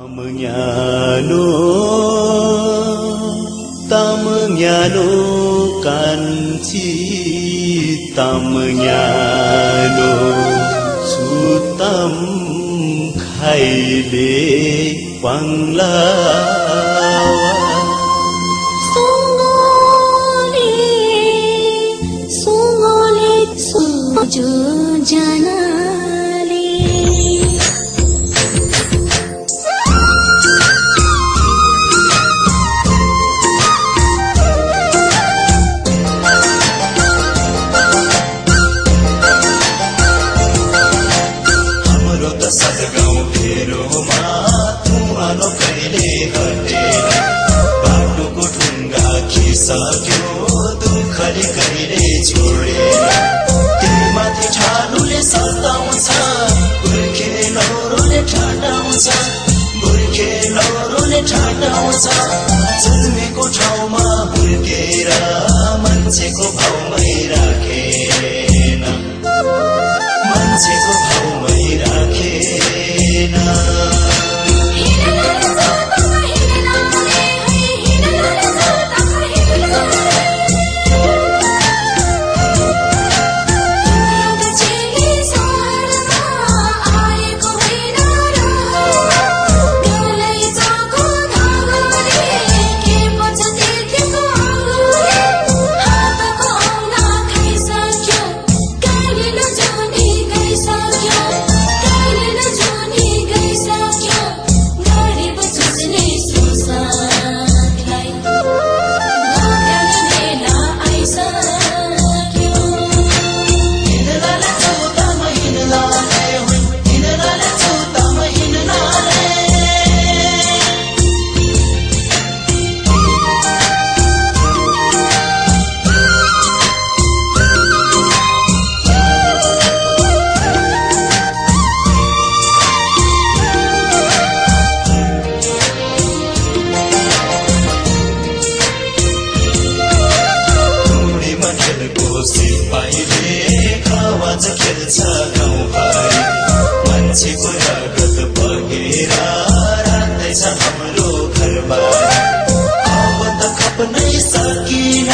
Tam Tamnyanu Tamnyanu kanci Tamnyanu khai bế quang la. सदगाउँ फेरोमा तुमानो कहिले हटेन बाटोको ढुङ्गा खिसक्यो दुःखले कहिले छोडेन त्यही माथि ठानुले सताउँछ बुर्खे लौरोले ठाटाउँछ बुर्खे लौरोले ठाटाउँछ जन्मेको ठाउँमा हुर्केर मान्छेको भाउमै सिपाहीले आवाज खेल्छ गाउँभरि मान्छेको रगत बगेर राख्दैछ हाम्रो घरबारी। अब त खप्नै सकिन